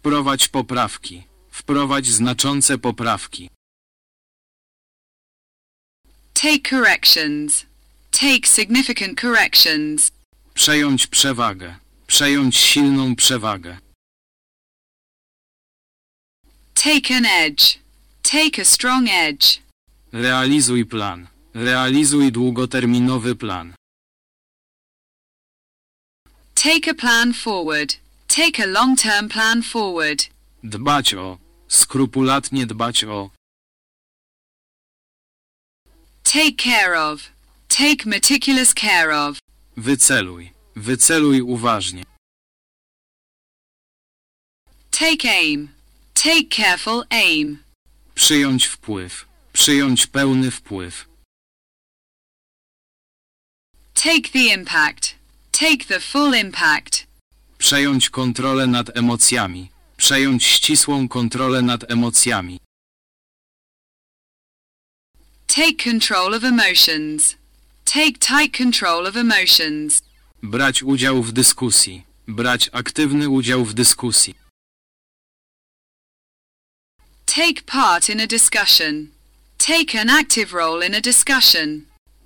Wprowadź poprawki. Wprowadź znaczące poprawki. Take corrections. Take significant corrections. Przejąć przewagę. Przejąć silną przewagę. Take an edge. Take a strong edge. Realizuj plan. Realizuj długoterminowy plan. Take a plan forward. Take a long-term plan forward. Dbać o. Skrupulatnie dbać o. Take care of. Take meticulous care of. Wyceluj. Wyceluj uważnie. Take aim. Take careful aim. Przyjąć wpływ. Przyjąć pełny wpływ. Take the impact. Take the full impact. Przejąć kontrolę nad emocjami. Przejąć ścisłą kontrolę nad emocjami. Take control of emotions. Take tight control of emotions. Brać udział w dyskusji. Brać aktywny udział w dyskusji. Take part in a discussion. Take an active role in a discussion.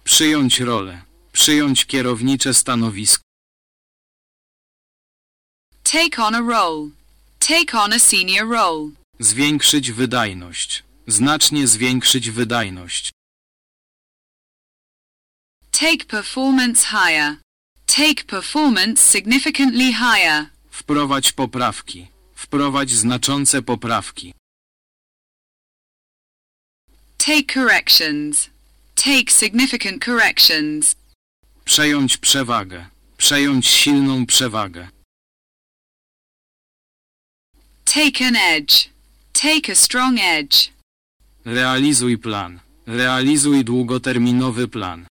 Przyjąć rolę. Przyjąć kierownicze stanowisko. Take on a role. Take on a senior role. Zwiększyć wydajność. Znacznie zwiększyć wydajność. Take performance higher. Take performance significantly higher. Wprowadź poprawki. Wprowadź znaczące poprawki. Take corrections. Take significant corrections. Przejąć przewagę. Przejąć silną przewagę. Take an edge. Take a strong edge. Realizuj plan. Realizuj długoterminowy plan.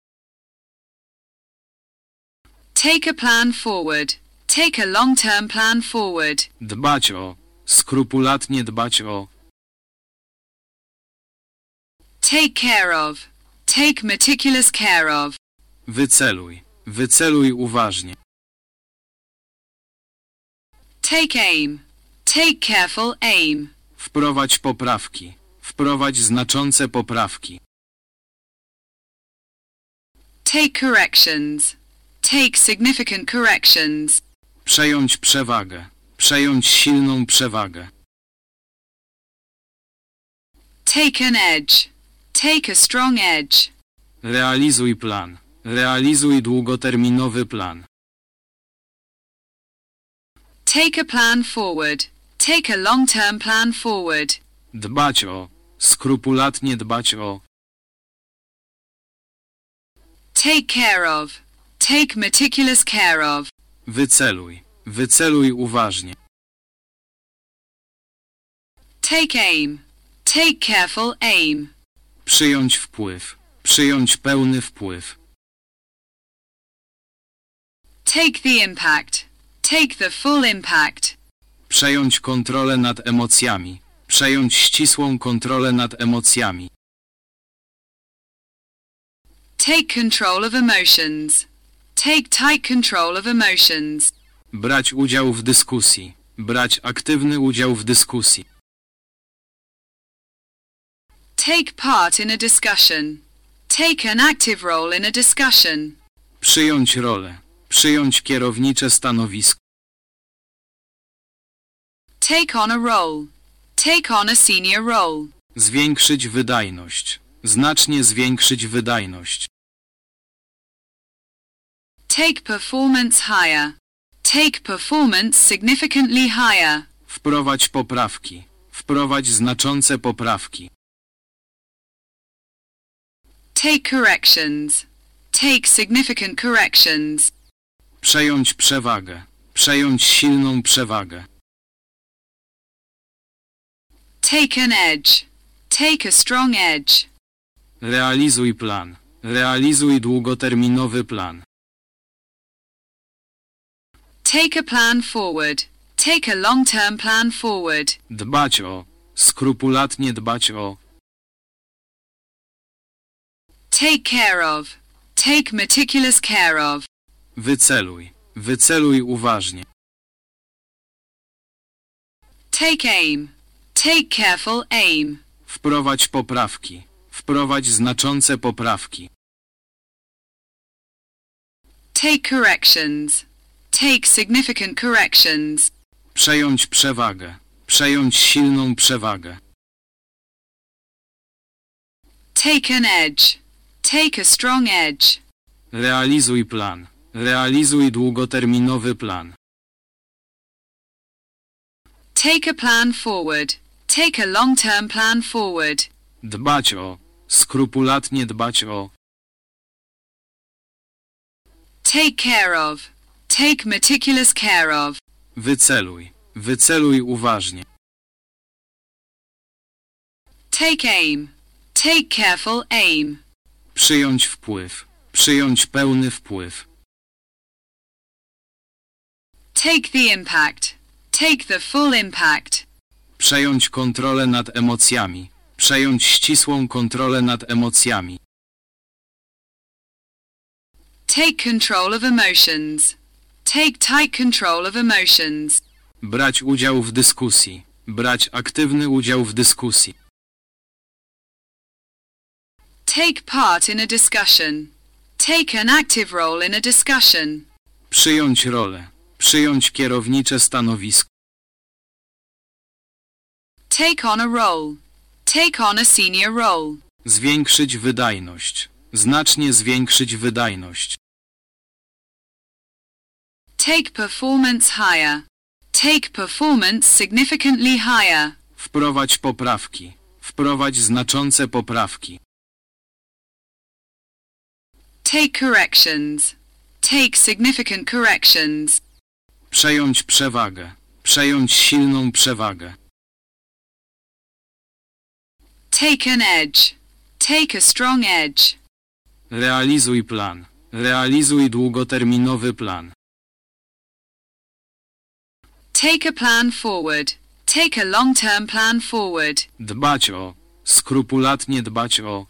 Take a plan forward. Take a long-term plan forward. Dbać o. Skrupulatnie dbać o. Take care of. Take meticulous care of. Wyceluj. Wyceluj uważnie. Take aim. Take careful aim. Wprowadź poprawki. Wprowadź znaczące poprawki. Take corrections. Take significant corrections. Przejąć przewagę. Przejąć silną przewagę. Take an edge. Take a strong edge. Realizuj plan. Realizuj długoterminowy plan. Take a plan forward. Take a long-term plan forward. Dbać o. Skrupulatnie dbać o. Take care of. Take meticulous care of. Wyceluj. Wyceluj uważnie. Take aim. Take careful aim. Przyjąć wpływ. Przyjąć pełny wpływ. Take the impact. Take the full impact. Przejąć kontrolę nad emocjami. Przejąć ścisłą kontrolę nad emocjami. Take control of emotions. Take tight control of emotions. Brać udział w dyskusji. Brać aktywny udział w dyskusji. Take part in a discussion. Take an active role in a discussion. Przyjąć rolę. Przyjąć kierownicze stanowisko. Take on a role. Take on a senior role. Zwiększyć wydajność. Znacznie zwiększyć wydajność. Take performance higher. Take performance significantly higher. Wprowadź poprawki. Wprowadź znaczące poprawki. Take corrections. Take significant corrections. Przejąć przewagę. Przejąć silną przewagę. Take an edge. Take a strong edge. Realizuj plan. Realizuj długoterminowy plan. Take a plan forward. Take a long-term plan forward. Dbać o. Skrupulatnie dbać o. Take care of. Take meticulous care of. Wyceluj. Wyceluj uważnie. Take aim. Take careful aim. Wprowadź poprawki. Wprowadź znaczące poprawki. Take corrections. Take significant corrections. Przejąć przewagę. Przejąć silną przewagę. Take an edge. Take a strong edge. Realizuj plan. Realizuj długoterminowy plan. Take a plan forward. Take a long-term plan forward. Dbać o. Skrupulatnie dbać o. Take care of. Take meticulous care of. Wyceluj. Wyceluj uważnie. Take aim. Take careful aim. Przyjąć wpływ. Przyjąć pełny wpływ. Take the impact. Take the full impact. Przejąć kontrolę nad emocjami. Przejąć ścisłą kontrolę nad emocjami. Take control of emotions. Take tight control of emotions. Brać udział w dyskusji. Brać aktywny udział w dyskusji. Take part in a discussion. Take an active role in a discussion. Przyjąć rolę. Przyjąć kierownicze stanowisko. Take on a role. Take on a senior role. Zwiększyć wydajność. Znacznie zwiększyć wydajność. Take performance higher. Take performance significantly higher. Wprowadź poprawki. Wprowadź znaczące poprawki. Take corrections. Take significant corrections. Przejąć przewagę. Przejąć silną przewagę. Take an edge. Take a strong edge. Realizuj plan. Realizuj długoterminowy plan. Take a plan forward. Take a long-term plan forward. Dbać o. Skrupulatnie dbać o.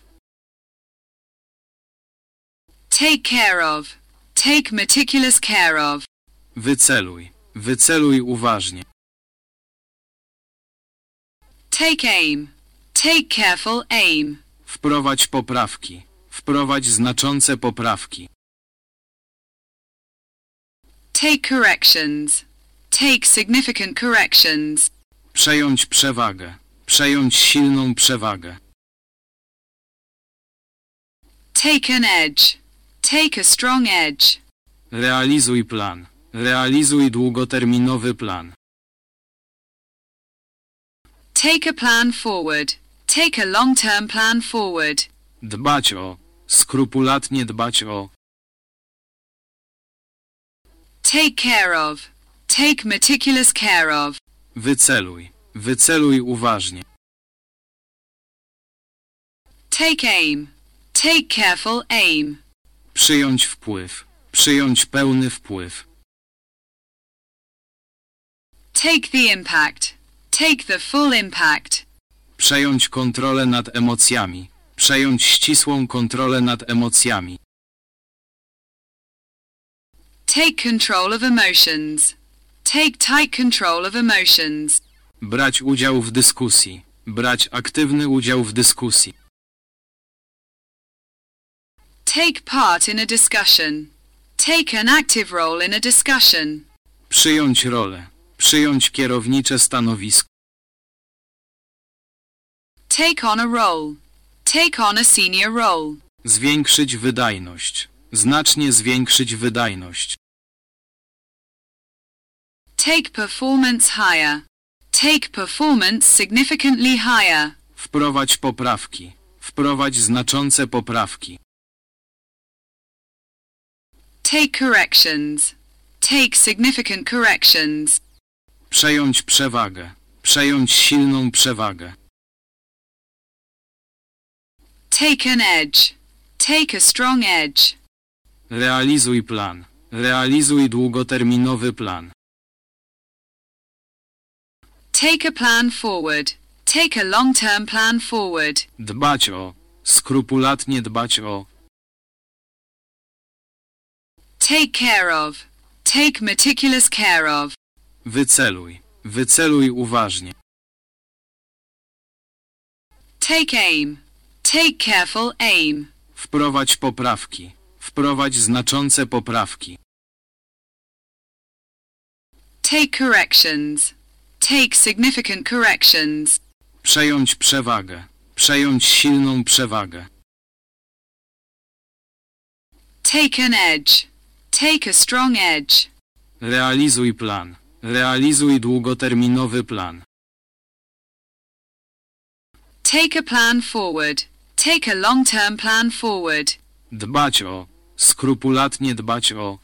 Take care of. Take meticulous care of. Wyceluj. Wyceluj uważnie. Take aim. Take careful aim. Wprowadź poprawki. Wprowadź znaczące poprawki. Take corrections. Take significant corrections. Przejąć przewagę. Przejąć silną przewagę. Take an edge. Take a strong edge. Realizuj plan. Realizuj długoterminowy plan. Take a plan forward. Take a long-term plan forward. Dbać o. Skrupulatnie dbać o. Take care of. Take meticulous care of. Wyceluj. Wyceluj uważnie. Take aim. Take careful aim. Przyjąć wpływ. Przyjąć pełny wpływ. Take the impact. Take the full impact. Przejąć kontrolę nad emocjami. Przejąć ścisłą kontrolę nad emocjami. Take control of emotions. Take tight control of emotions. Brać udział w dyskusji. Brać aktywny udział w dyskusji. Take part in a discussion. Take an active role in a discussion. Przyjąć rolę. Przyjąć kierownicze stanowisko. Take on a role. Take on a senior role. Zwiększyć wydajność. Znacznie zwiększyć wydajność. Take performance higher. Take performance significantly higher. Wprowadź poprawki. Wprowadź znaczące poprawki. Take corrections. Take significant corrections. Przejąć przewagę. Przejąć silną przewagę. Take an edge. Take a strong edge. Realizuj plan. Realizuj długoterminowy plan. Take a plan forward. Take a long-term plan forward. Dbać o. Skrupulatnie dbać o. Take care of. Take meticulous care of. Wyceluj. Wyceluj uważnie. Take aim. Take careful aim. Wprowadź poprawki. Wprowadź znaczące poprawki. Take corrections. Take significant corrections. Przejąć przewagę. Przejąć silną przewagę. Take an edge. Take a strong edge. Realizuj plan. Realizuj długoterminowy plan. Take a plan forward. Take a long-term plan forward. Dbać o. Skrupulatnie dbać o.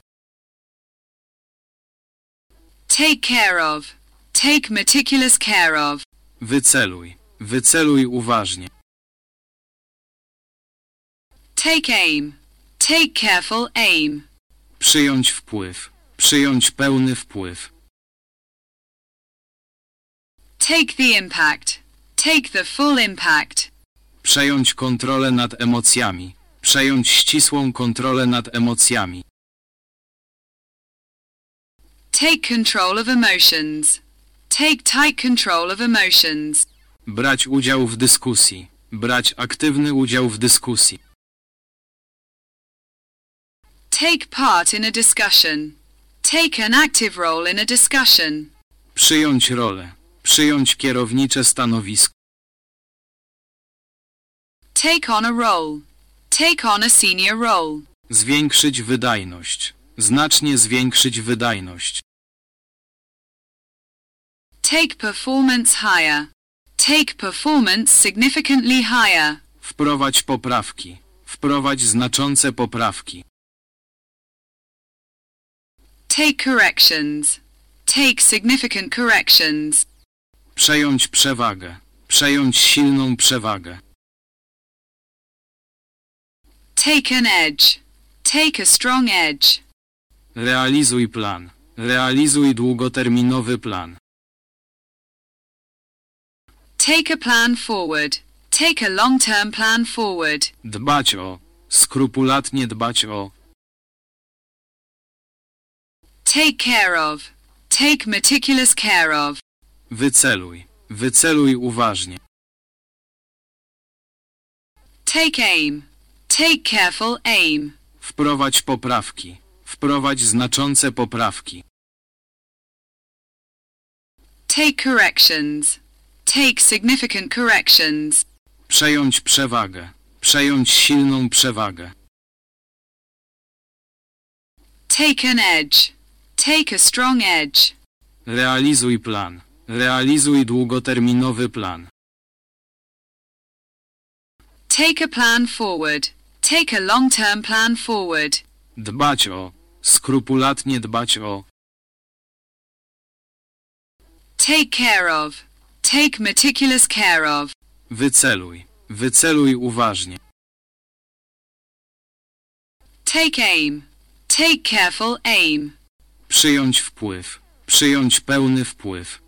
Take care of. Take meticulous care of. Wyceluj. Wyceluj uważnie. Take aim. Take careful aim. Przyjąć wpływ. Przyjąć pełny wpływ. Take the impact. Take the full impact. Przejąć kontrolę nad emocjami. Przejąć ścisłą kontrolę nad emocjami. Take control of emotions. Take tight control of emotions. Brać udział w dyskusji. Brać aktywny udział w dyskusji. Take part in a discussion. Take an active role in a discussion. Przyjąć rolę. Przyjąć kierownicze stanowisko. Take on a role. Take on a senior role. Zwiększyć wydajność. Znacznie zwiększyć wydajność. Take performance higher. Take performance significantly higher. Wprowadź poprawki. Wprowadź znaczące poprawki. Take corrections. Take significant corrections. Przejąć przewagę. Przejąć silną przewagę. Take an edge. Take a strong edge. Realizuj plan. Realizuj długoterminowy plan. Take a plan forward. Take a long-term plan forward. Dbać o. Skrupulatnie dbać o. Take care of. Take meticulous care of. Wyceluj. Wyceluj uważnie. Take aim. Take careful aim. Wprowadź poprawki. Wprowadź znaczące poprawki. Take corrections. Take significant corrections. Przejąć przewagę. Przejąć silną przewagę. Take an edge. Take a strong edge. Realizuj plan. Realizuj długoterminowy plan. Take a plan forward. Take a long-term plan forward. Dbać o. Skrupulatnie dbać o. Take care of. Take meticulous care of. Wyceluj. Wyceluj uważnie. Take aim. Take careful aim. Przyjąć wpływ. Przyjąć pełny wpływ.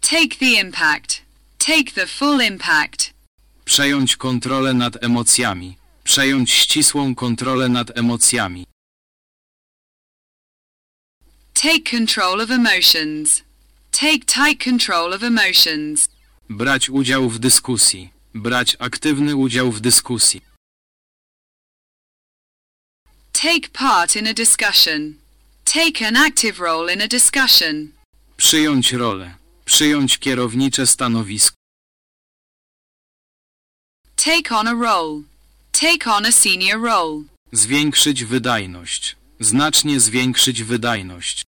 Take the impact. Take the full impact. Przejąć kontrolę nad emocjami. Przejąć ścisłą kontrolę nad emocjami. Take control of emotions. Take tight control of emotions. Brać udział w dyskusji. Brać aktywny udział w dyskusji. Take part in a discussion. Take an active role in a discussion. Przyjąć rolę. Przyjąć kierownicze stanowisko. Take on a role. Take on a senior role. Zwiększyć wydajność. Znacznie zwiększyć wydajność.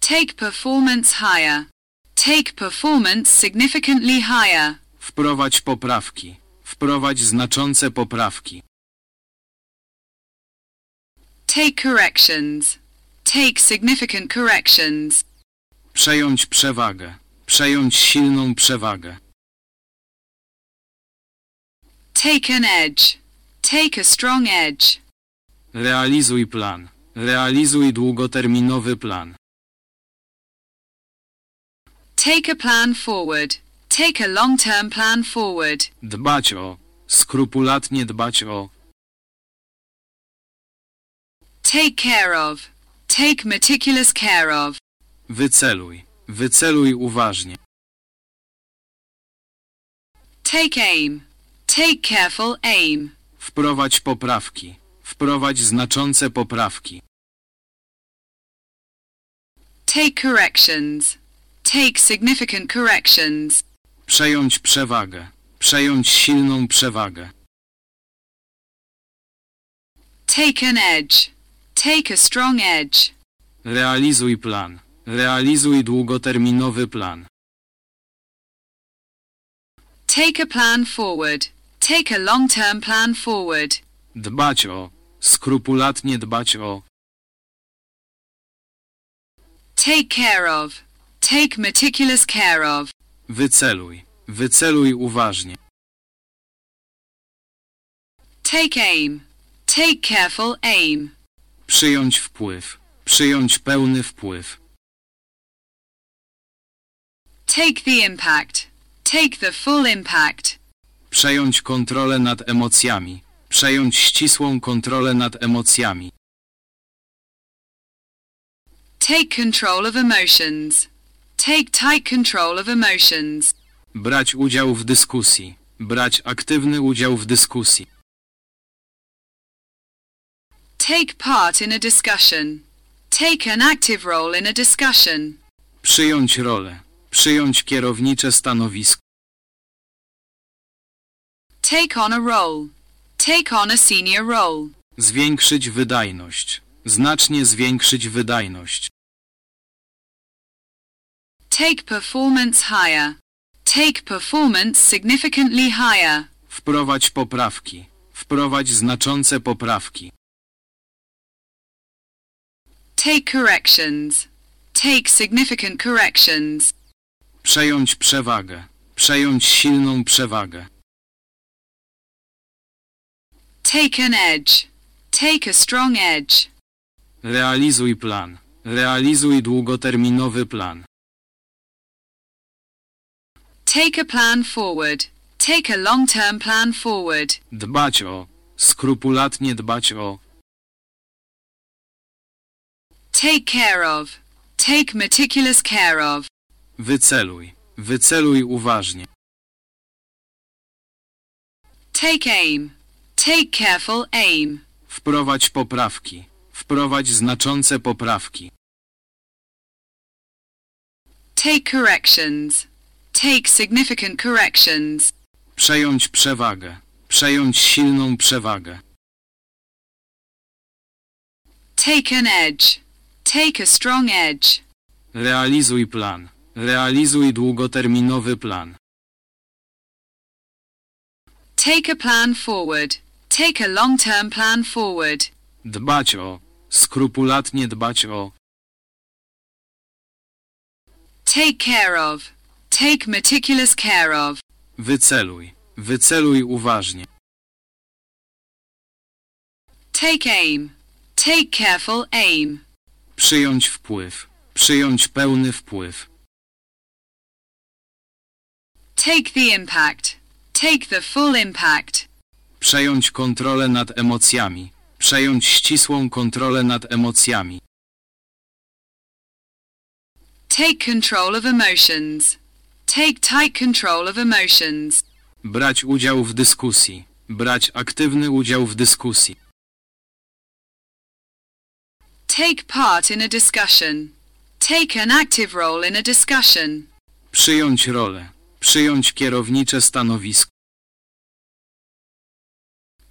Take performance higher. Take performance significantly higher. Wprowadź poprawki. Wprowadź znaczące poprawki. Take corrections. Take significant corrections. Przejąć przewagę. Przejąć silną przewagę. Take an edge. Take a strong edge. Realizuj plan. Realizuj długoterminowy plan. Take a plan forward. Take a long-term plan forward. Dbać o. Skrupulatnie dbać o. Take care of. Take meticulous care of. Wyceluj. Wyceluj uważnie. Take aim. Take careful aim. Wprowadź poprawki. Wprowadź znaczące poprawki. Take corrections. Take significant corrections. Przejąć przewagę. Przejąć silną przewagę. Take an edge. Take a strong edge. Realizuj plan. Realizuj długoterminowy plan. Take a plan forward. Take a long-term plan forward. Dbać o. Skrupulatnie dbać o. Take care of. Take meticulous care of. Wyceluj. Wyceluj uważnie. Take aim. Take careful aim. Przyjąć wpływ. Przyjąć pełny wpływ. Take the impact. Take the full impact. Przejąć kontrolę nad emocjami. Przejąć ścisłą kontrolę nad emocjami. Take control of emotions. Take tight control of emotions. Brać udział w dyskusji. Brać aktywny udział w dyskusji. Take part in a discussion. Take an active role in a discussion. Przyjąć rolę. Przyjąć kierownicze stanowisko. Take on a role. Take on a senior role. Zwiększyć wydajność. Znacznie zwiększyć wydajność. Take performance higher. Take performance significantly higher. Wprowadź poprawki. Wprowadź znaczące poprawki. Take corrections. Take significant corrections. Przejąć przewagę. Przejąć silną przewagę. Take an edge. Take a strong edge. Realizuj plan. Realizuj długoterminowy plan. Take a plan forward. Take a long-term plan forward. Dbać o. Skrupulatnie dbać o. Take care of. Take meticulous care of. Wyceluj. Wyceluj uważnie. Take aim. Take careful aim. Wprowadź poprawki. Wprowadź znaczące poprawki. Take corrections. Take significant corrections. Przejąć przewagę. Przejąć silną przewagę. Take an edge. Take a strong edge. Realizuj plan. Realizuj długoterminowy plan. Take a plan forward. Take a long-term plan forward. Dbać o. Skrupulatnie dbać o. Take care of. Take meticulous care of. Wyceluj. Wyceluj uważnie. Take aim. Take careful aim. Przyjąć wpływ. Przyjąć pełny wpływ. Take the impact. Take the full impact. Przejąć kontrolę nad emocjami. Przejąć ścisłą kontrolę nad emocjami. Take control of emotions. Take tight control of emotions. Brać udział w dyskusji. Brać aktywny udział w dyskusji. Take part in a discussion. Take an active role in a discussion. Przyjąć rolę. Przyjąć kierownicze stanowisko.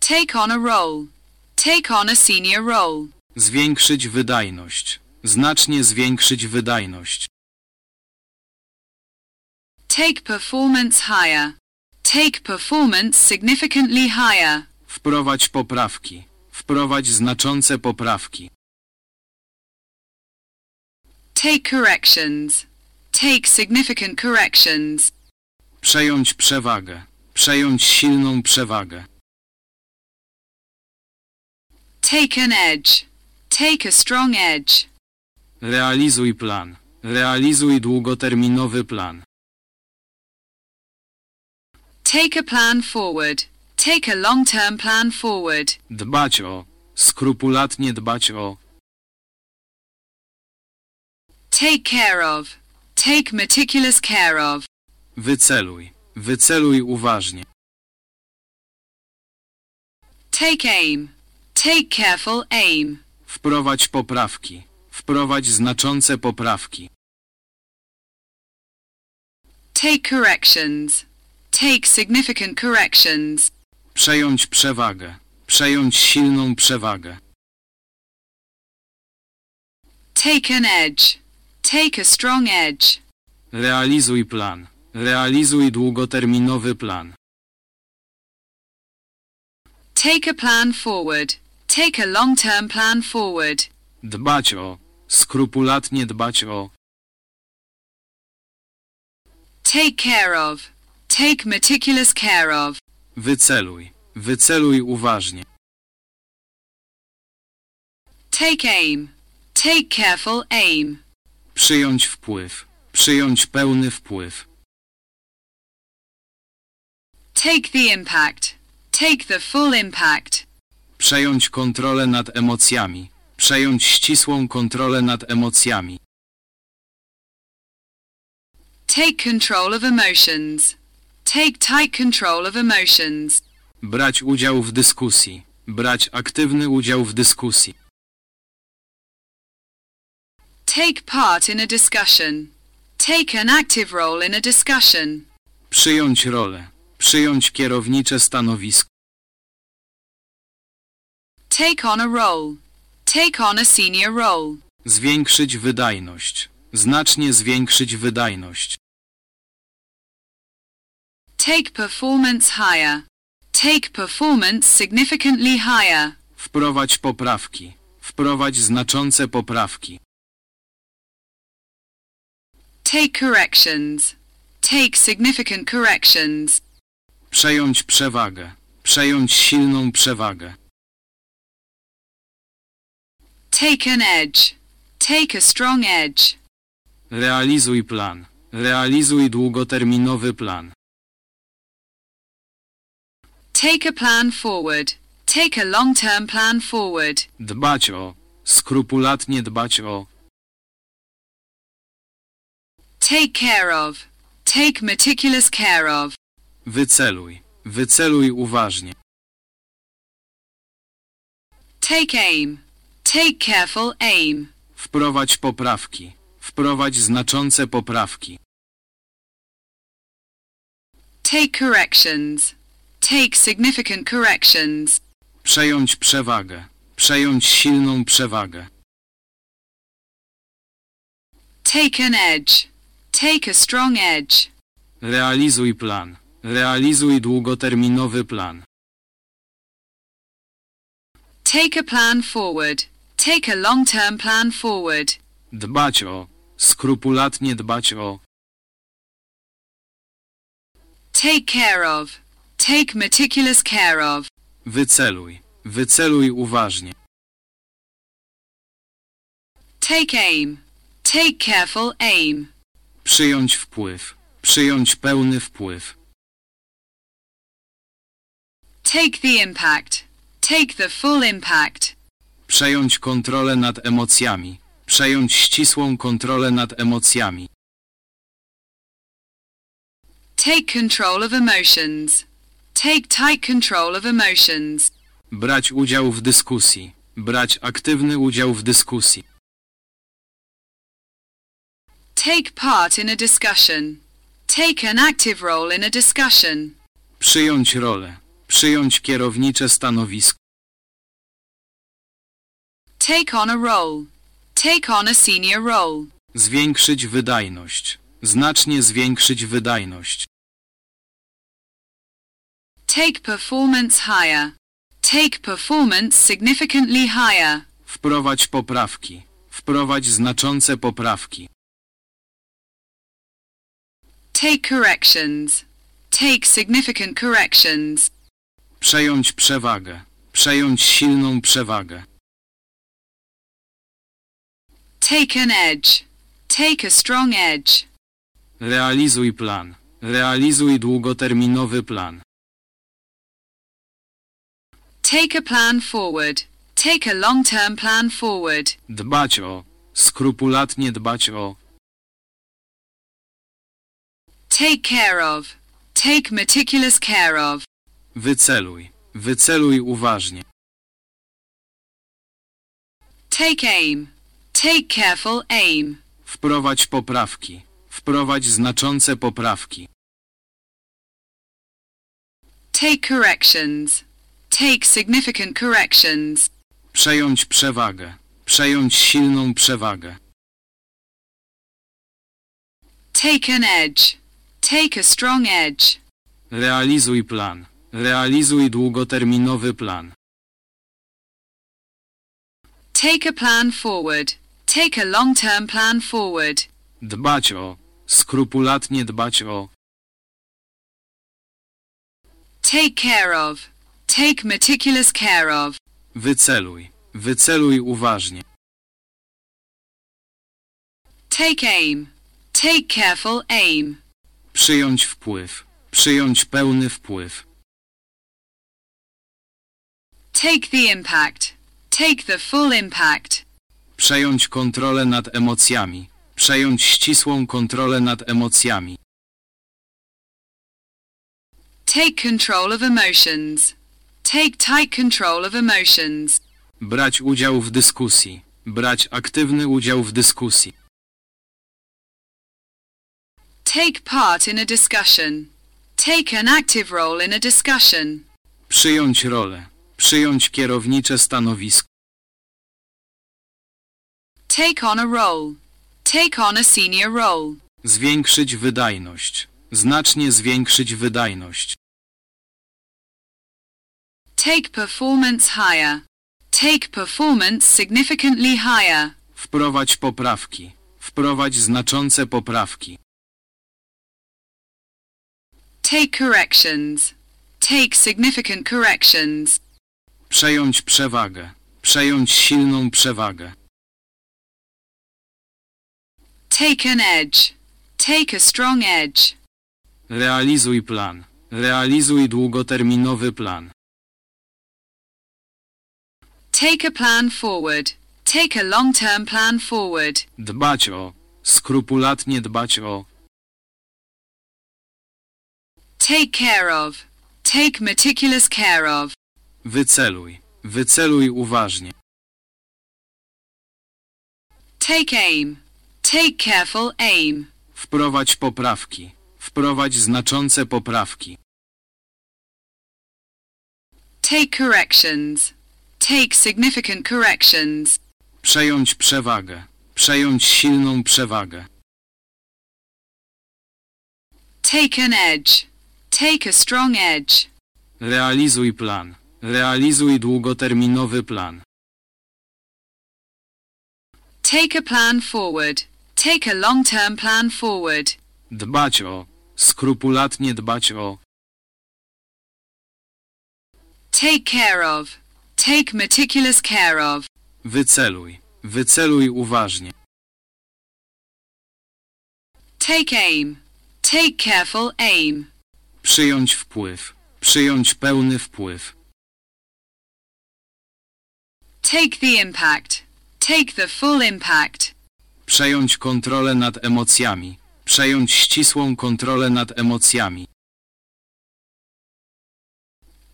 Take on a role. Take on a senior role. Zwiększyć wydajność. Znacznie zwiększyć wydajność. Take performance higher. Take performance significantly higher. Wprowadź poprawki. Wprowadź znaczące poprawki. Take corrections. Take significant corrections. Przejąć przewagę. Przejąć silną przewagę. Take an edge. Take a strong edge. Realizuj plan. Realizuj długoterminowy plan. Take a plan forward. Take a long-term plan forward. Dbać o. Skrupulatnie dbać o. Take care of. Take meticulous care of. Wyceluj. Wyceluj uważnie. Take aim. Take careful aim. Wprowadź poprawki. Wprowadź znaczące poprawki. Take corrections. Take significant corrections. Przejąć przewagę. Przejąć silną przewagę. Take an edge. Take a strong edge. Realizuj plan. Realizuj długoterminowy plan. Take a plan forward. Take a long-term plan forward. Dbać o. Skrupulatnie dbać o. Take care of. Take meticulous care of. Wyceluj. Wyceluj uważnie. Take aim. Take careful aim. Przyjąć wpływ. Przyjąć pełny wpływ. Take the impact. Take the full impact. Przejąć kontrolę nad emocjami. Przejąć ścisłą kontrolę nad emocjami. Take control of emotions. Take tight control of emotions. Brać udział w dyskusji. Brać aktywny udział w dyskusji. Take part in a discussion. Take an active role in a discussion. Przyjąć rolę. Przyjąć kierownicze stanowisko. Take on a role. Take on a senior role. Zwiększyć wydajność. Znacznie zwiększyć wydajność. Take performance higher. Take performance significantly higher. Wprowadź poprawki. Wprowadź znaczące poprawki. Take corrections. Take significant corrections. Przejąć przewagę. Przejąć silną przewagę. Take an edge. Take a strong edge. Realizuj plan. Realizuj długoterminowy plan. Take a plan forward. Take a long-term plan forward. Dbać o. Skrupulatnie dbać o. Take care of. Take meticulous care of. Wyceluj. Wyceluj uważnie. Take aim. Take careful aim. Wprowadź poprawki. Wprowadź znaczące poprawki. Take corrections. Take significant corrections. Przejąć przewagę. Przejąć silną przewagę. Take an edge. Take a strong edge. Realizuj plan. Realizuj długoterminowy plan. Take a plan forward. Take a long-term plan forward. Dbać o. Skrupulatnie dbać o. Take care of. Take meticulous care of. Wyceluj. Wyceluj uważnie. Take aim. Take careful aim. Przyjąć wpływ. Przyjąć pełny wpływ. Take the impact. Take the full impact. Przejąć kontrolę nad emocjami. Przejąć ścisłą kontrolę nad emocjami. Take control of emotions. Take tight control of emotions. Brać udział w dyskusji. Brać aktywny udział w dyskusji. Take part in a discussion. Take an active role in a discussion. Przyjąć rolę. Przyjąć kierownicze stanowisko. Take on a role. Take on a senior role. Zwiększyć wydajność. Znacznie zwiększyć wydajność. Take performance higher. Take performance significantly higher. Wprowadź poprawki. Wprowadź znaczące poprawki. Take corrections. Take significant corrections. Przejąć przewagę. Przejąć silną przewagę. Take an edge. Take a strong edge. Realizuj plan. Realizuj długoterminowy plan. Take a plan forward. Take a long-term plan forward. Dbać o. skrupulatnie dbać o, Take care of. Take meticulous care of. wyceluj, wyceluj uważnie, Take aim. Take careful aim. wprowadź poprawki, wprowadź znaczące poprawki, Take corrections. Take significant corrections. przejąć przewagę, przejąć silną przewagę, Take an edge. Take a strong edge. realizuj plan, realizuj długoterminowy plan, Take a plan forward. Take a long-term plan forward. dbać o, skrupulatnie dbać o, Take care of. Take meticulous care of. wyceluj, wyceluj uważnie, Take aim. Take careful aim. przyjąć wpływ, przyjąć pełny wpływ, Take the impact. Take the full impact. Przejąć kontrolę nad emocjami, przejąć ścisłą kontrolę nad emocjami, Take control of emotions. Take tight control of emotions. brać udział w dyskusji, brać aktywny udział w dyskusji, Take part in a discussion. Take an active role in a discussion. przyjąć rolę, przyjąć kierownicze stanowisko, Take on a role. Take on a senior role. zwiększyć wydajność, znacznie zwiększyć wydajność, Take performance higher. Take performance significantly higher. wprowadź poprawki, wprowadź znaczące poprawki, Take corrections. Take significant corrections. przejąć przewagę, przejąć silną przewagę, Take an edge. Take a strong edge. realizuj plan, realizuj długoterminowy plan, Take a plan forward. Take a long-term plan forward. dbać o, skrupulatnie dbać o, Take care of. Take meticulous care of. wyceluj, wyceluj uważnie, Take aim. Take careful aim. wprowadź poprawki, wprowadź znaczące poprawki, Take corrections. Take significant corrections. przejąć przewagę, przejąć silną przewagę, Take an edge. Take a strong edge. realizuj plan, realizuj długoterminowy plan, Take a plan forward. Take a long-term plan forward. dbać o, skrupulatnie dbać o, Take care of. Take meticulous care of. wyceluj, wyceluj uważnie, Take aim. Take careful aim. przyjąć wpływ, przyjąć pełny wpływ, Take the impact. Take the full impact. Przejąć kontrolę nad emocjami, przejąć ścisłą kontrolę nad emocjami,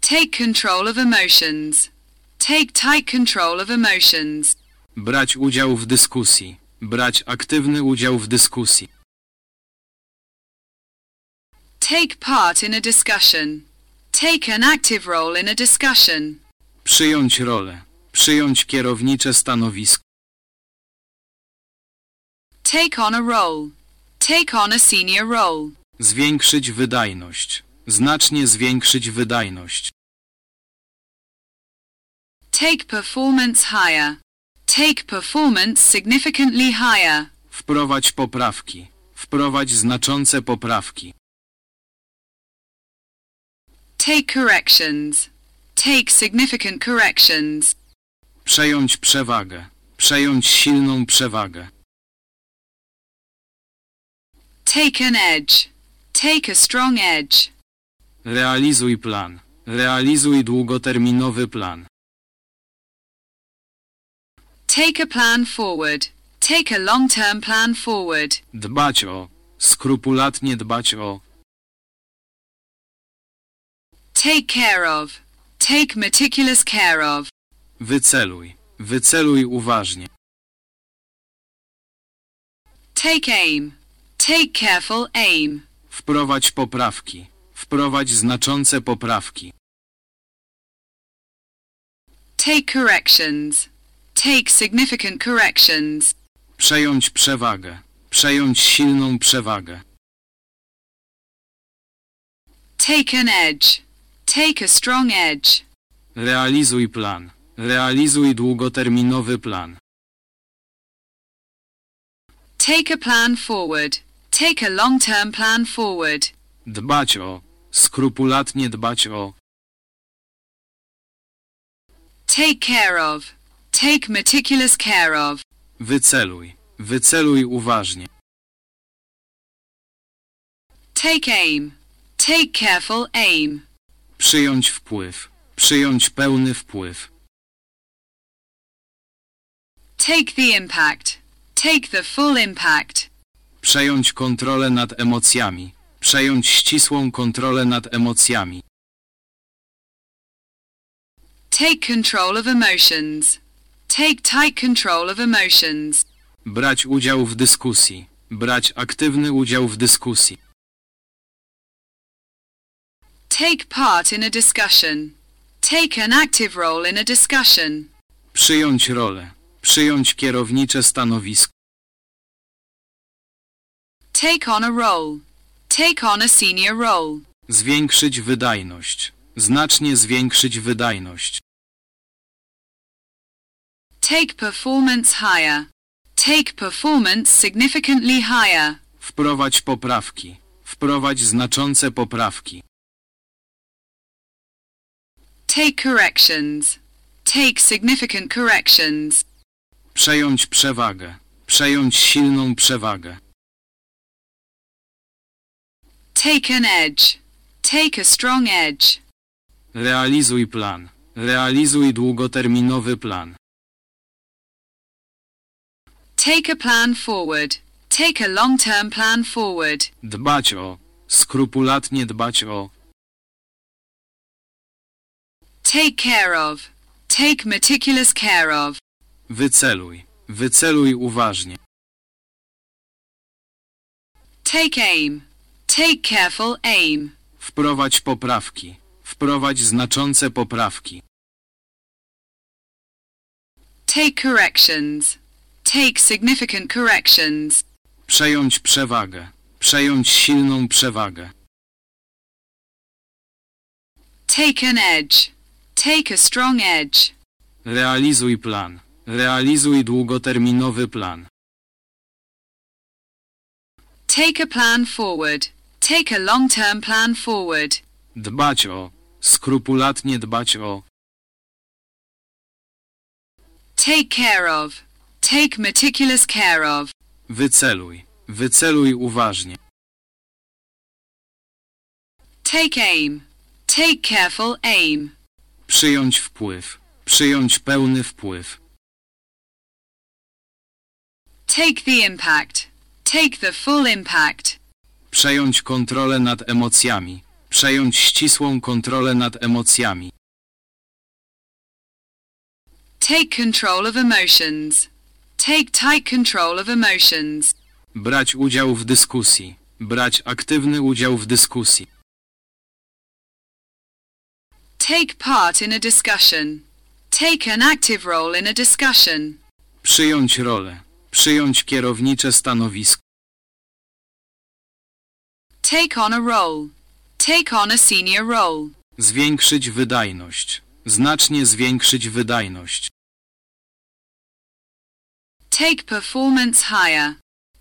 Take control of emotions. Take tight control of emotions. brać udział w dyskusji, brać aktywny udział w dyskusji, Take part in a discussion. Take an active role in a discussion. przyjąć rolę, przyjąć kierownicze stanowisko, Take on a role. Take on a senior role. zwiększyć wydajność, znacznie zwiększyć wydajność, Take performance higher. Take performance significantly higher. wprowadź poprawki, wprowadź znaczące poprawki, Take corrections. Take significant corrections. przejąć przewagę, przejąć silną przewagę, Take an edge. Take a strong edge. realizuj plan, realizuj długoterminowy plan, Take a plan forward. Take a long-term plan forward. Dbać o. Skrupulatnie dbać o. Take care of. Take meticulous care of. Wyceluj. Wyceluj uważnie. Take aim. Take careful aim. Wprowadź poprawki. Wprowadź znaczące poprawki. Take corrections. Take significant corrections. Przejąć przewagę. Przejąć silną przewagę. Take an edge. Take a strong edge. Realizuj plan. Realizuj długoterminowy plan. Take a plan forward. Take a long-term plan forward. Dbać o. Skrupulatnie dbać o. Take care of. Take meticulous care of. Wyceluj. Wyceluj uważnie. Take aim. Take careful aim. Przyjąć wpływ. Przyjąć pełny wpływ. Take the impact. Take the full impact. Przejąć kontrolę nad emocjami. Przejąć ścisłą kontrolę nad emocjami. Take control of emotions. Take tight control of emotions. Brać udział w dyskusji. Brać aktywny udział w dyskusji. Take part in a discussion. Take an active role in a discussion. Przyjąć rolę. Przyjąć kierownicze stanowisko. Take on a role. Take on a senior role. Zwiększyć wydajność. Znacznie zwiększyć wydajność. Take performance higher. Take performance significantly higher. Wprowadź poprawki. Wprowadź znaczące poprawki. Take corrections. Take significant corrections. Przejąć przewagę. Przejąć silną przewagę. Take an edge. Take a strong edge. Realizuj plan. Realizuj długoterminowy plan. Take a plan forward. Take a long-term plan forward. Dbać o. Skrupulatnie dbać o. Take care of. Take meticulous care of. Wyceluj. Wyceluj uważnie. Take aim. Take careful aim. Wprowadź poprawki. Wprowadź znaczące poprawki. Take corrections. Take significant corrections. Przejąć przewagę. Przejąć silną przewagę. Take an edge. Take a strong edge. Realizuj plan. Realizuj długoterminowy plan. Take a plan forward. Take a long-term plan forward. Dbać o. Skrupulatnie dbać o. Take care of. Take meticulous care of. Wyceluj. Wyceluj uważnie. Take aim. Take careful aim. Przyjąć wpływ. Przyjąć pełny wpływ. Take the impact. Take the full impact. Przejąć kontrolę nad emocjami. Przejąć ścisłą kontrolę nad emocjami. Take control of emotions. Take tight control of emotions. Brać udział w dyskusji. Brać aktywny udział w dyskusji. Take part in a discussion. Take an active role in a discussion. Przyjąć rolę. Przyjąć kierownicze stanowisko. Take on a role. Take on a senior role. Zwiększyć wydajność. Znacznie zwiększyć wydajność. Take performance higher.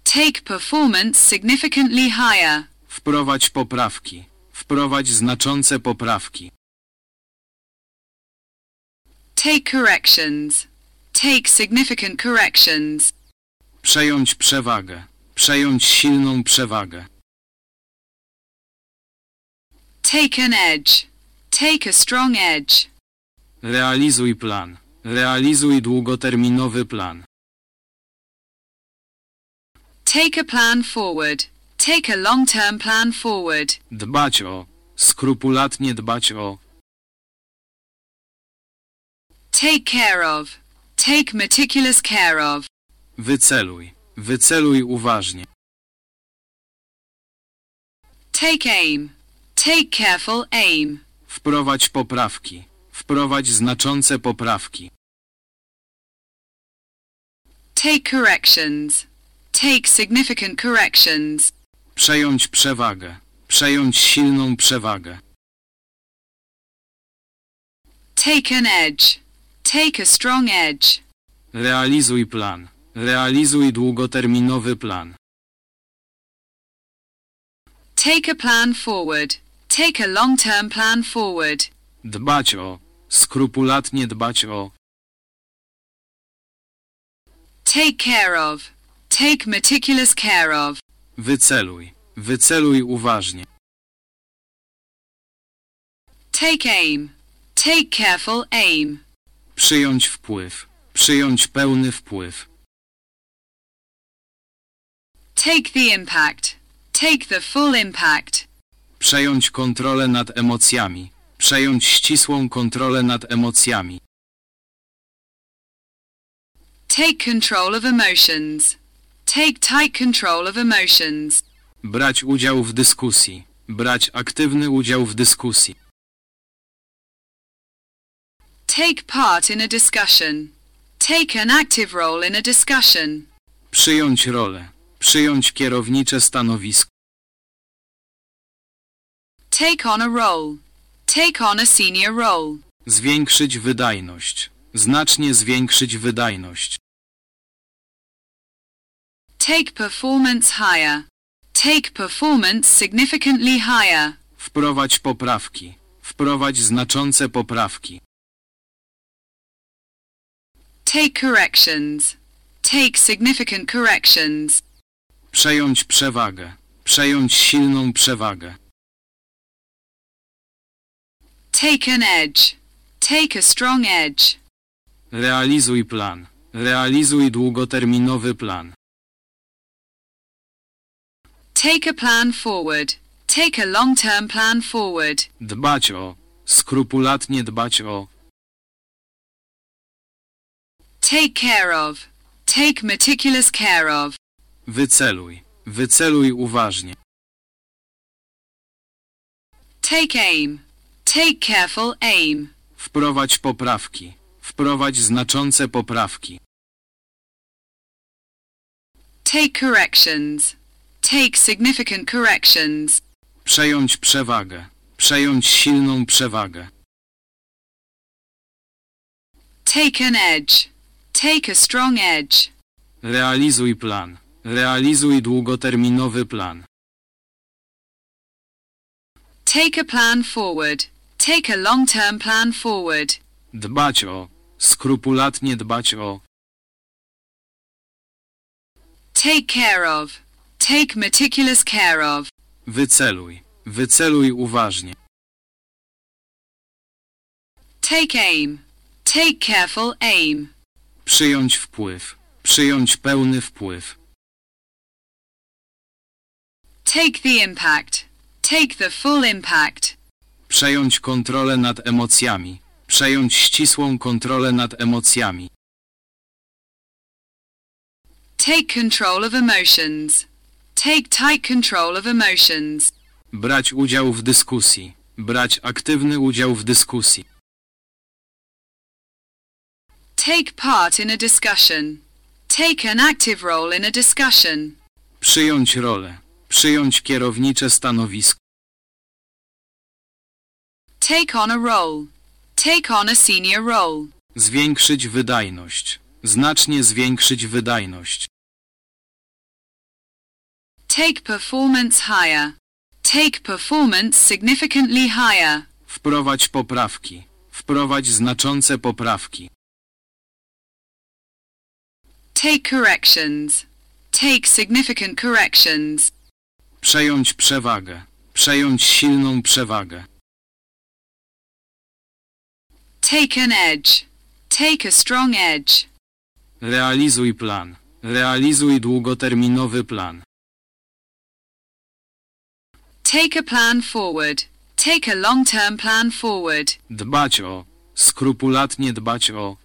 Take performance significantly higher. Wprowadź poprawki. Wprowadź znaczące poprawki. Take corrections. Take significant corrections. Przejąć przewagę. Przejąć silną przewagę. Take an edge. Take a strong edge. Realizuj plan. Realizuj długoterminowy plan. Take a plan forward. Take a long-term plan forward. Dbać o. Skrupulatnie dbać o. Take care of. Take meticulous care of. Wyceluj. Wyceluj uważnie. Take aim. Take careful aim. Wprowadź poprawki. Wprowadź znaczące poprawki. Take corrections. Take significant corrections. Przejąć przewagę. Przejąć silną przewagę. Take an edge. Take a strong edge. Realizuj plan. Realizuj długoterminowy plan. Take a plan forward. Take a long-term plan forward. Dbać o. Skrupulatnie dbać o. Take care of. Take meticulous care of. Wyceluj. Wyceluj uważnie. Take aim. Take careful aim. Przyjąć wpływ. Przyjąć pełny wpływ. Take the impact. Take the full impact. Przejąć kontrolę nad emocjami. Przejąć ścisłą kontrolę nad emocjami. Take control of emotions. Take tight control of emotions. Brać udział w dyskusji. Brać aktywny udział w dyskusji. Take part in a discussion. Take an active role in a discussion. Przyjąć rolę. Przyjąć kierownicze stanowisko. Take on a role. Take on a senior role. Zwiększyć wydajność. Znacznie zwiększyć wydajność. Take performance higher. Take performance significantly higher. Wprowadź poprawki. Wprowadź znaczące poprawki. Take corrections. Take significant corrections. Przejąć przewagę. Przejąć silną przewagę. Take an edge. Take a strong edge. Realizuj plan. Realizuj długoterminowy plan. Take a plan forward. Take a long-term plan forward. Dbać o. Skrupulatnie dbać o. Take care of. Take meticulous care of. Wyceluj. Wyceluj uważnie. Take aim. Take careful aim. Wprowadź poprawki. Wprowadź znaczące poprawki. Take corrections. Take significant corrections. Przejąć przewagę. Przejąć silną przewagę. Take an edge. Take a strong edge. Realizuj plan. Realizuj długoterminowy plan. Take a plan forward. Take a long-term plan forward. Dbać o. Skrupulatnie dbać o. Take care of. Take meticulous care of. Wyceluj. Wyceluj uważnie. Take aim. Take careful aim. Przyjąć wpływ. Przyjąć pełny wpływ. Take the impact. Take the full impact. Przejąć kontrolę nad emocjami. Przejąć ścisłą kontrolę nad emocjami. Take control of emotions. Take tight control of emotions. Brać udział w dyskusji. Brać aktywny udział w dyskusji. Take part in a discussion. Take an active role in a discussion. Przyjąć rolę. Przyjąć kierownicze stanowisko. Take on a role. Take on a senior role. Zwiększyć wydajność. Znacznie zwiększyć wydajność. Take performance higher. Take performance significantly higher. Wprowadź poprawki. Wprowadź znaczące poprawki. Take corrections. Take significant corrections. Przejąć przewagę. Przejąć silną przewagę. Take an edge. Take a strong edge. Realizuj plan. Realizuj długoterminowy plan. Take a plan forward. Take a long-term plan forward. Dbać o. Skrupulatnie dbać o.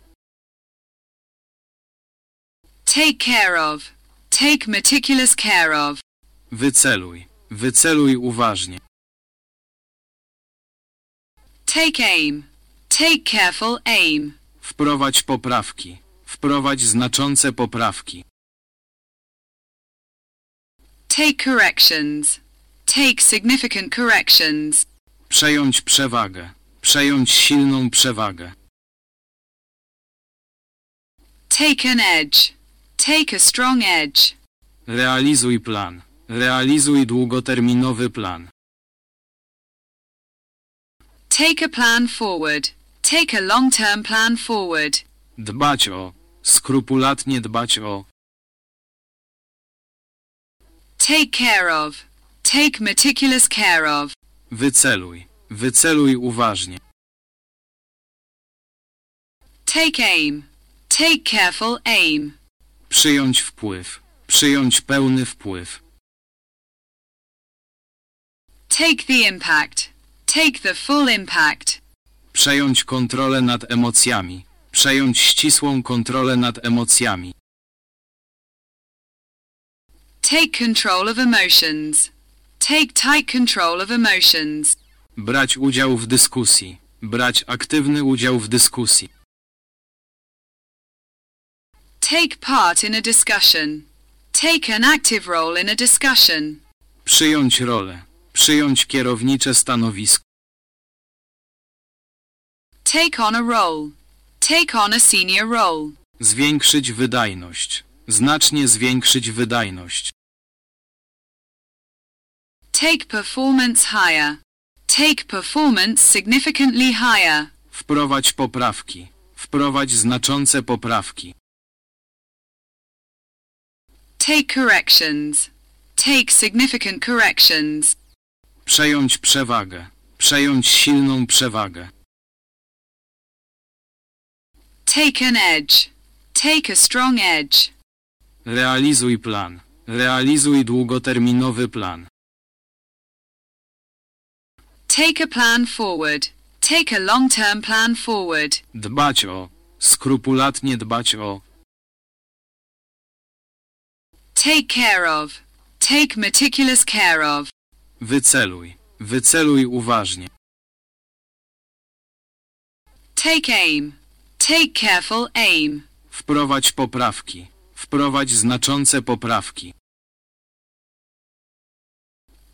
Take care of. Take meticulous care of. Wyceluj. Wyceluj uważnie. Take aim. Take careful aim. Wprowadź poprawki. Wprowadź znaczące poprawki. Take corrections. Take significant corrections. Przejąć przewagę. Przejąć silną przewagę. Take an edge. Take a strong edge. Realizuj plan. Realizuj długoterminowy plan. Take a plan forward. Take a long-term plan forward. Dbać o. Skrupulatnie dbać o. Take care of. Take meticulous care of. Wyceluj. Wyceluj uważnie. Take aim. Take careful aim. Przyjąć wpływ. Przyjąć pełny wpływ. Take the impact. Take the full impact. Przejąć kontrolę nad emocjami. Przejąć ścisłą kontrolę nad emocjami. Take control of emotions. Take tight control of emotions. Brać udział w dyskusji. Brać aktywny udział w dyskusji. Take part in a discussion. Take an active role in a discussion. Przyjąć rolę. Przyjąć kierownicze stanowisko. Take on a role. Take on a senior role. Zwiększyć wydajność. Znacznie zwiększyć wydajność. Take performance higher. Take performance significantly higher. Wprowadź poprawki. Wprowadź znaczące poprawki. Take corrections. Take significant corrections. Przejąć przewagę. Przejąć silną przewagę. Take an edge. Take a strong edge. Realizuj plan. Realizuj długoterminowy plan. Take a plan forward. Take a long-term plan forward. Dbać o. Skrupulatnie dbać o. Take care of. Take meticulous care of. Wyceluj. Wyceluj uważnie. Take aim. Take careful aim. Wprowadź poprawki. Wprowadź znaczące poprawki.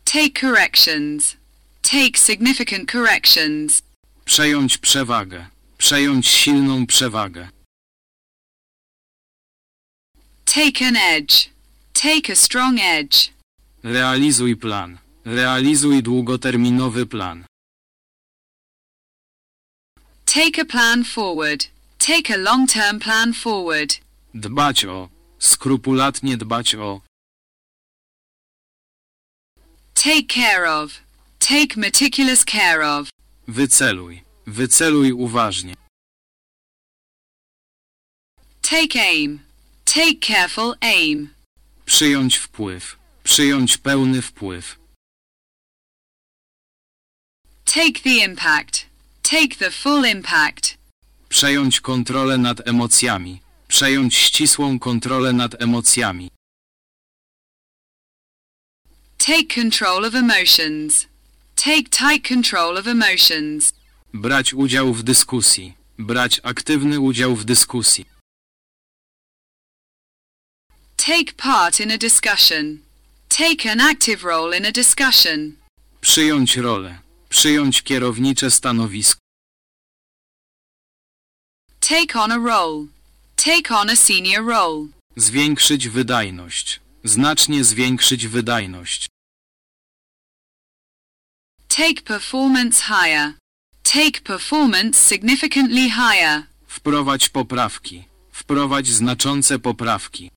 Take corrections. Take significant corrections. Przejąć przewagę. Przejąć silną przewagę. Take an edge. Take a strong edge. Realizuj plan. Realizuj długoterminowy plan. Take a plan forward. Take a long-term plan forward. Dbać o. Skrupulatnie dbać o. Take care of. Take meticulous care of. Wyceluj. Wyceluj uważnie. Take aim. Take careful aim. Przyjąć wpływ. Przyjąć pełny wpływ. Take the impact. Take the full impact. Przejąć kontrolę nad emocjami. Przejąć ścisłą kontrolę nad emocjami. Take control of emotions. Take tight control of emotions. Brać udział w dyskusji. Brać aktywny udział w dyskusji. Take part in a discussion. Take an active role in a discussion. Przyjąć rolę. Przyjąć kierownicze stanowisko. Take on a role. Take on a senior role. Zwiększyć wydajność. Znacznie zwiększyć wydajność. Take performance higher. Take performance significantly higher. Wprowadź poprawki. Wprowadź znaczące poprawki.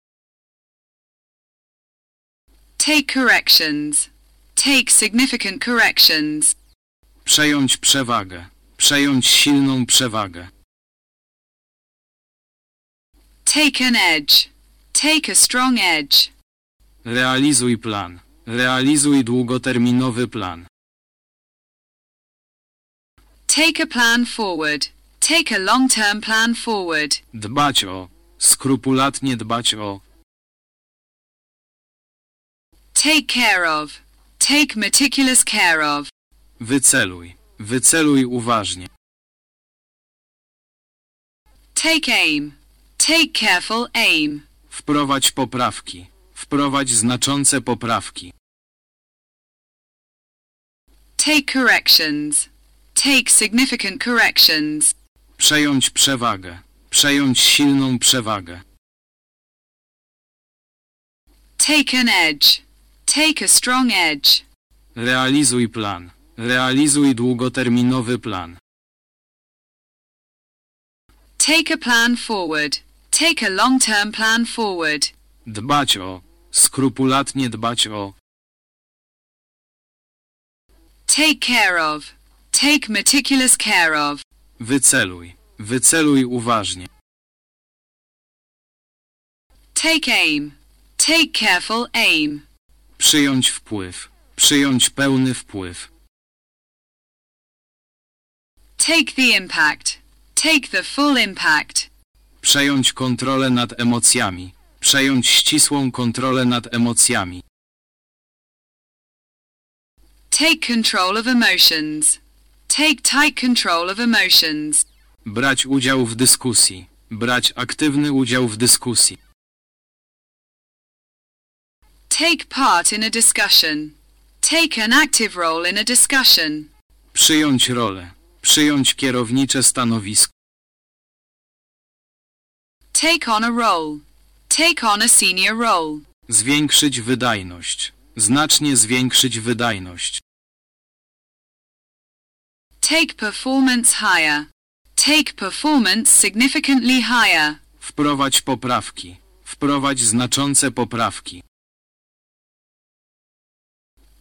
Take corrections. Take significant corrections. Przejąć przewagę. Przejąć silną przewagę. Take an edge. Take a strong edge. Realizuj plan. Realizuj długoterminowy plan. Take a plan forward. Take a long-term plan forward. Dbać o. Skrupulatnie dbać o. Take care of. Take meticulous care of. Wyceluj. Wyceluj uważnie. Take aim. Take careful aim. Wprowadź poprawki. Wprowadź znaczące poprawki. Take corrections. Take significant corrections. Przejąć przewagę. Przejąć silną przewagę. Take an edge. Take a strong edge. Realizuj plan. Realizuj długoterminowy plan. Take a plan forward. Take a long-term plan forward. Dbać o. Skrupulatnie dbać o. Take care of. Take meticulous care of. Wyceluj. Wyceluj uważnie. Take aim. Take careful aim. Przyjąć wpływ. Przyjąć pełny wpływ. Take the impact. Take the full impact. Przejąć kontrolę nad emocjami. Przejąć ścisłą kontrolę nad emocjami. Take control of emotions. Take tight control of emotions. Brać udział w dyskusji. Brać aktywny udział w dyskusji. Take part in a discussion. Take an active role in a discussion. Przyjąć rolę. Przyjąć kierownicze stanowisko. Take on a role. Take on a senior role. Zwiększyć wydajność. Znacznie zwiększyć wydajność. Take performance higher. Take performance significantly higher. Wprowadź poprawki. Wprowadź znaczące poprawki.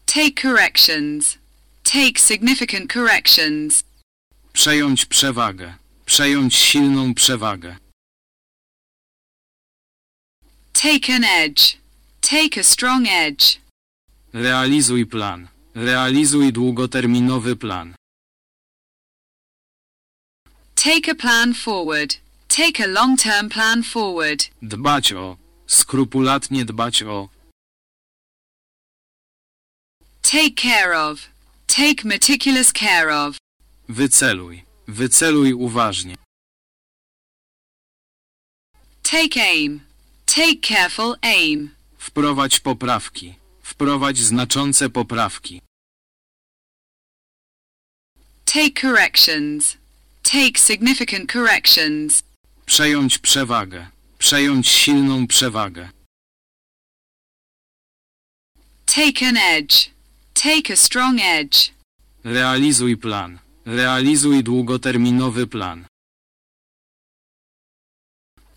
Take corrections. Take significant corrections. Przejąć przewagę. Przejąć silną przewagę. Take an edge. Take a strong edge. Realizuj plan. Realizuj długoterminowy plan. Take a plan forward. Take a long-term plan forward. Dbać o. Skrupulatnie dbać o. Take care of. Take meticulous care of. Wyceluj. Wyceluj uważnie. Take aim. Take careful aim. Wprowadź poprawki. Wprowadź znaczące poprawki. Take corrections. Take significant corrections. Przejąć przewagę. Przejąć silną przewagę. Take an edge. Take a strong edge. Realizuj plan. Realizuj długoterminowy plan.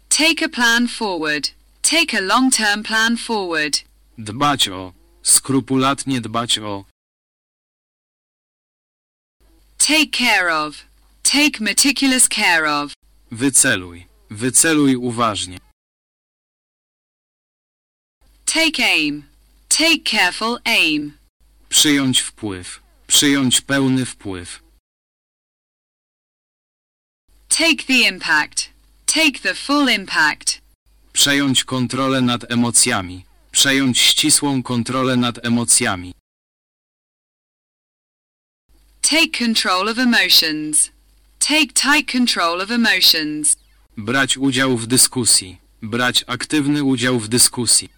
Take a plan forward. Take a long-term plan forward. Dbać o. Skrupulatnie dbać o. Take care of. Take meticulous care of. Wyceluj. Wyceluj uważnie. Take aim. Take careful aim. Przyjąć wpływ. Przyjąć pełny wpływ. Take the impact. Take the full impact. Przejąć kontrolę nad emocjami. Przejąć ścisłą kontrolę nad emocjami. Take control of emotions. Take tight control of emotions. Brać udział w dyskusji. Brać aktywny udział w dyskusji.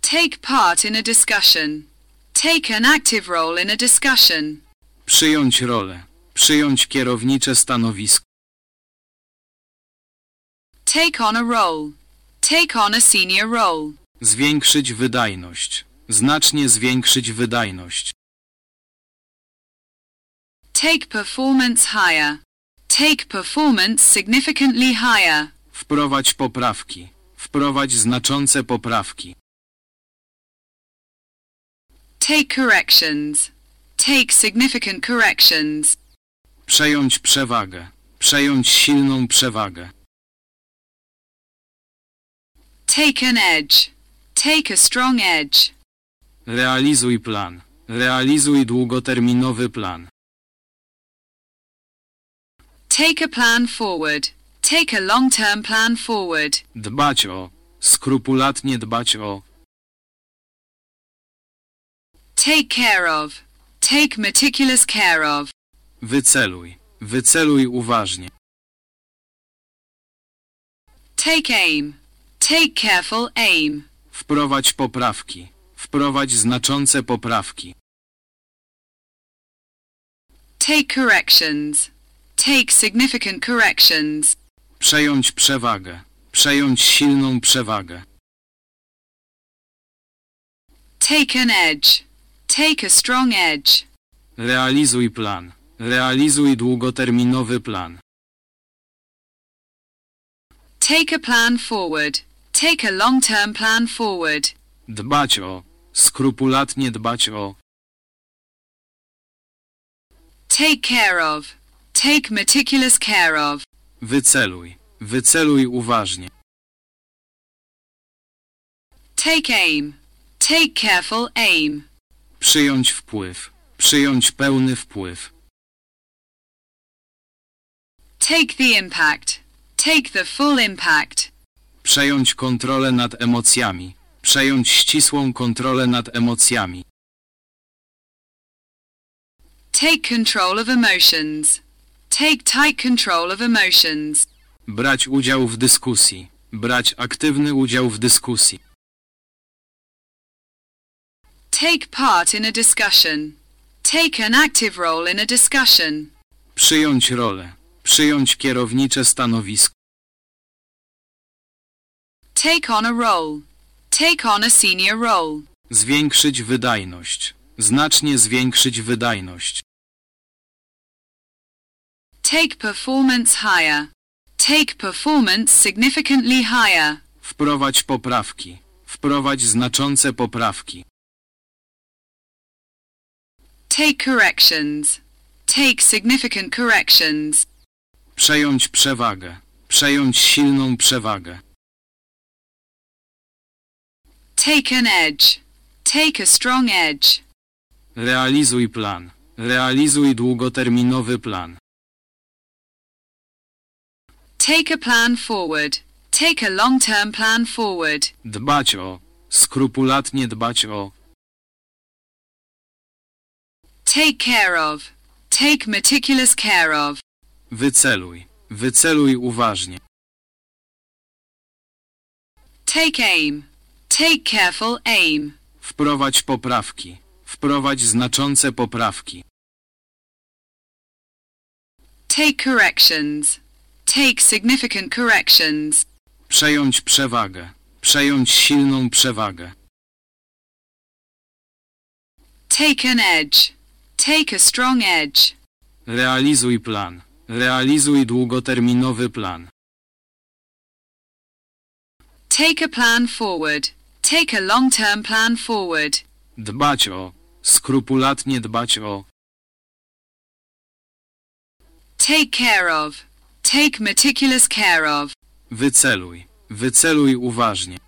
Take part in a discussion. Take an active role in a discussion. Przyjąć rolę. Przyjąć kierownicze stanowisko. Take on a role. Take on a senior role. Zwiększyć wydajność. Znacznie zwiększyć wydajność. Take performance higher. Take performance significantly higher. Wprowadź poprawki. Wprowadź znaczące poprawki. Take corrections. Take significant corrections. Przejąć przewagę. Przejąć silną przewagę. Take an edge. Take a strong edge. Realizuj plan. Realizuj długoterminowy plan. Take a plan forward. Take a long-term plan forward. Dbać o. Skrupulatnie dbać o. Take care of. Take meticulous care of. Wyceluj. Wyceluj uważnie. Take aim. Take careful aim. Wprowadź poprawki. Wprowadź znaczące poprawki. Take corrections. Take significant corrections. Przejąć przewagę. Przejąć silną przewagę. Take an edge. Take a strong edge. Realizuj plan. Realizuj długoterminowy plan. Take a plan forward. Take a long-term plan forward. Dbać o. Skrupulatnie dbać o. Take care of. Take meticulous care of. Wyceluj. Wyceluj uważnie. Take aim. Take careful aim. Przyjąć wpływ. Przyjąć pełny wpływ. Take the impact. Take the full impact. Przejąć kontrolę nad emocjami. Przejąć ścisłą kontrolę nad emocjami. Take control of emotions. Take tight control of emotions. Brać udział w dyskusji. Brać aktywny udział w dyskusji. Take part in a discussion. Take an active role in a discussion. Przyjąć rolę. Przyjąć kierownicze stanowisko. Take on a role. Take on a senior role. Zwiększyć wydajność. Znacznie zwiększyć wydajność. Take performance higher. Take performance significantly higher. Wprowadź poprawki. Wprowadź znaczące poprawki. Take corrections. Take significant corrections. Przejąć przewagę. Przejąć silną przewagę. Take an edge. Take a strong edge. Realizuj plan. Realizuj długoterminowy plan. Take a plan forward. Take a long-term plan forward. Dbać o. Skrupulatnie dbać o. Take care of. Take meticulous care of. Wyceluj. Wyceluj uważnie. Take aim. Take careful aim. Wprowadź poprawki. Wprowadź znaczące poprawki. Take corrections. Take significant corrections. Przejąć przewagę. Przejąć silną przewagę. Take an edge. Take a strong edge. Realizuj plan. Realizuj długoterminowy plan. Take a plan forward. Take a long-term plan forward. Dbać o. Skrupulatnie dbać o. Take care of. Take meticulous care of. Wyceluj. Wyceluj uważnie.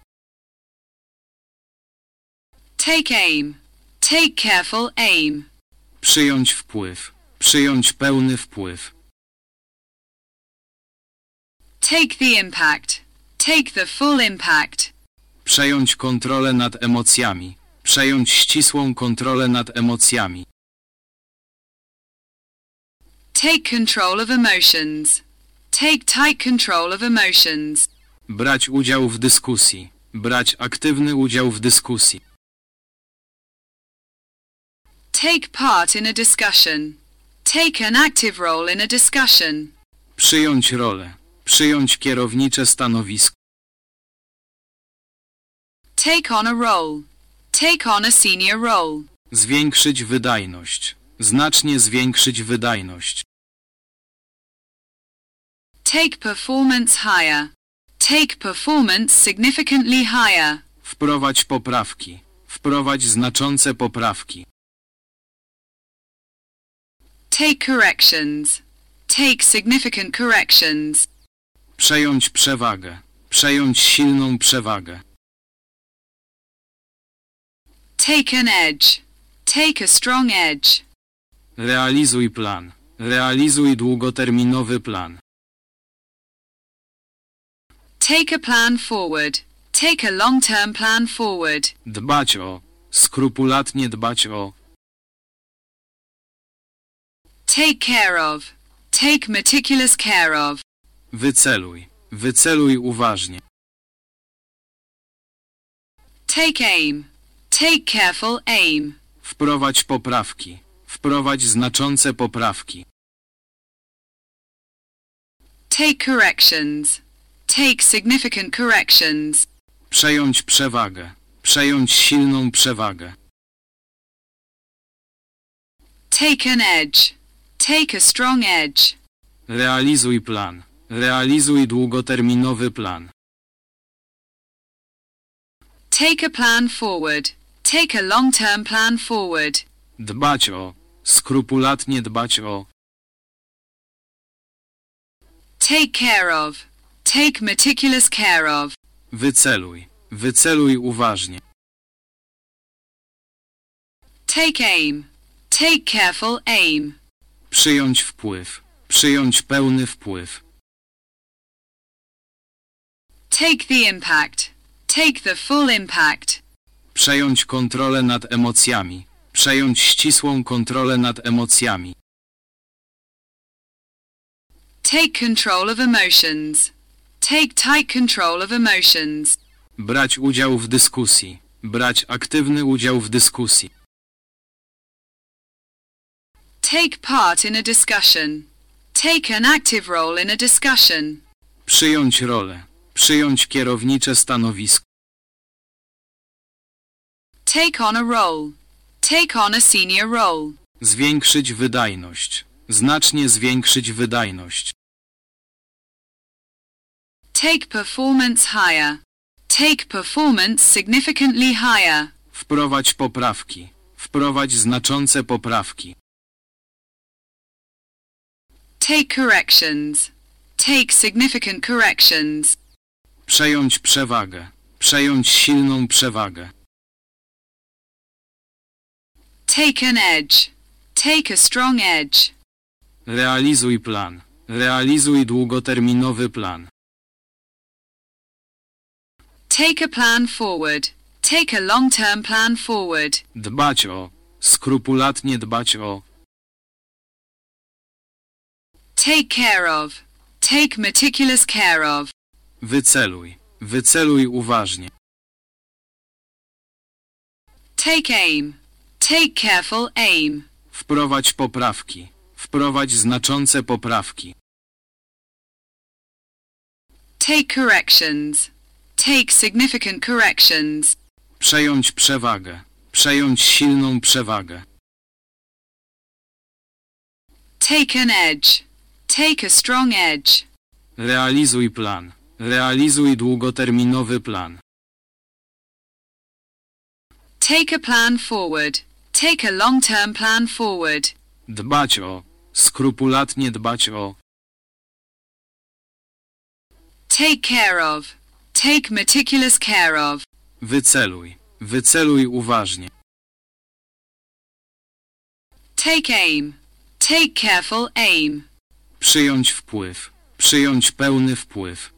Take aim. Take careful aim. Przyjąć wpływ. Przyjąć pełny wpływ. Take the impact. Take the full impact. Przejąć kontrolę nad emocjami. Przejąć ścisłą kontrolę nad emocjami. Take control of emotions. Take tight control of emotions. Brać udział w dyskusji. Brać aktywny udział w dyskusji. Take part in a discussion. Take an active role in a discussion. Przyjąć rolę. Przyjąć kierownicze stanowisko. Take on a role. Take on a senior role. Zwiększyć wydajność. Znacznie zwiększyć wydajność. Take performance higher. Take performance significantly higher. Wprowadź poprawki. Wprowadź znaczące poprawki. Take corrections. Take significant corrections. Przejąć przewagę. Przejąć silną przewagę. Take an edge. Take a strong edge. Realizuj plan. Realizuj długoterminowy plan. Take a plan forward. Take a long-term plan forward. Dbać o. Skrupulatnie dbać o. Take care of. Take meticulous care of. Wyceluj. Wyceluj uważnie. Take aim. Take careful aim. Wprowadź poprawki. Wprowadź znaczące poprawki. Take corrections. Take significant corrections. Przejąć przewagę. Przejąć silną przewagę. Take an edge. Take a strong edge. Realizuj plan. Realizuj długoterminowy plan. Take a plan forward. Take a long-term plan forward. Dbać o. Skrupulatnie dbać o. Take care of. Take meticulous care of. Wyceluj. Wyceluj uważnie. Take aim. Take careful aim. Przyjąć wpływ. Przyjąć pełny wpływ. Take the impact. Take the full impact. Przejąć kontrolę nad emocjami. Przejąć ścisłą kontrolę nad emocjami. Take control of emotions. Take tight control of emotions. Brać udział w dyskusji. Brać aktywny udział w dyskusji. Take part in a discussion. Take an active role in a discussion. Przyjąć rolę. Przyjąć kierownicze stanowisko. Take on a role. Take on a senior role. Zwiększyć wydajność. Znacznie zwiększyć wydajność. Take performance higher. Take performance significantly higher. Wprowadź poprawki. Wprowadź znaczące poprawki. Take corrections. Take significant corrections. Przejąć przewagę. Przejąć silną przewagę. Take an edge. Take a strong edge. Realizuj plan. Realizuj długoterminowy plan. Take a plan forward. Take a long-term plan forward. Dbać o. Skrupulatnie dbać o. Take care of. Take meticulous care of. Wyceluj. Wyceluj uważnie. Take aim. Take careful aim. Wprowadź poprawki. Wprowadź znaczące poprawki. Take corrections. Take significant corrections. Przejąć przewagę. Przejąć silną przewagę. Take an edge. Take a strong edge. Realizuj plan. Realizuj długoterminowy plan. Take a plan forward. Take a long-term plan forward. Dbać o. Skrupulatnie dbać o. Take care of. Take meticulous care of. Wyceluj. Wyceluj uważnie. Take aim. Take careful aim. Przyjąć wpływ. Przyjąć pełny wpływ.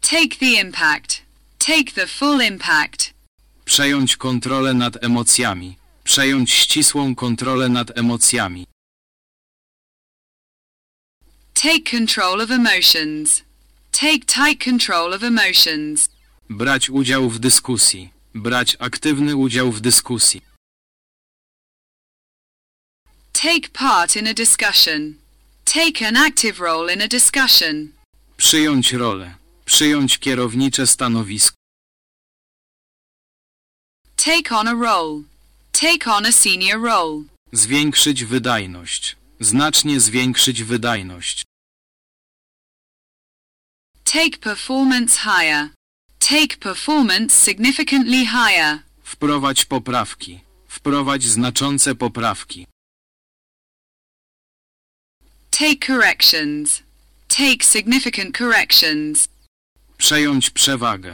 Take the impact. Take the full impact. Przejąć kontrolę nad emocjami. Przejąć ścisłą kontrolę nad emocjami. Take control of emotions. Take tight control of emotions. Brać udział w dyskusji. Brać aktywny udział w dyskusji. Take part in a discussion. Take an active role in a discussion. Przyjąć rolę. Przyjąć kierownicze stanowisko. Take on a role. Take on a senior role. Zwiększyć wydajność. Znacznie zwiększyć wydajność. Take performance higher. Take performance significantly higher. Wprowadź poprawki. Wprowadź znaczące poprawki. Take corrections. Take significant corrections. Przejąć przewagę.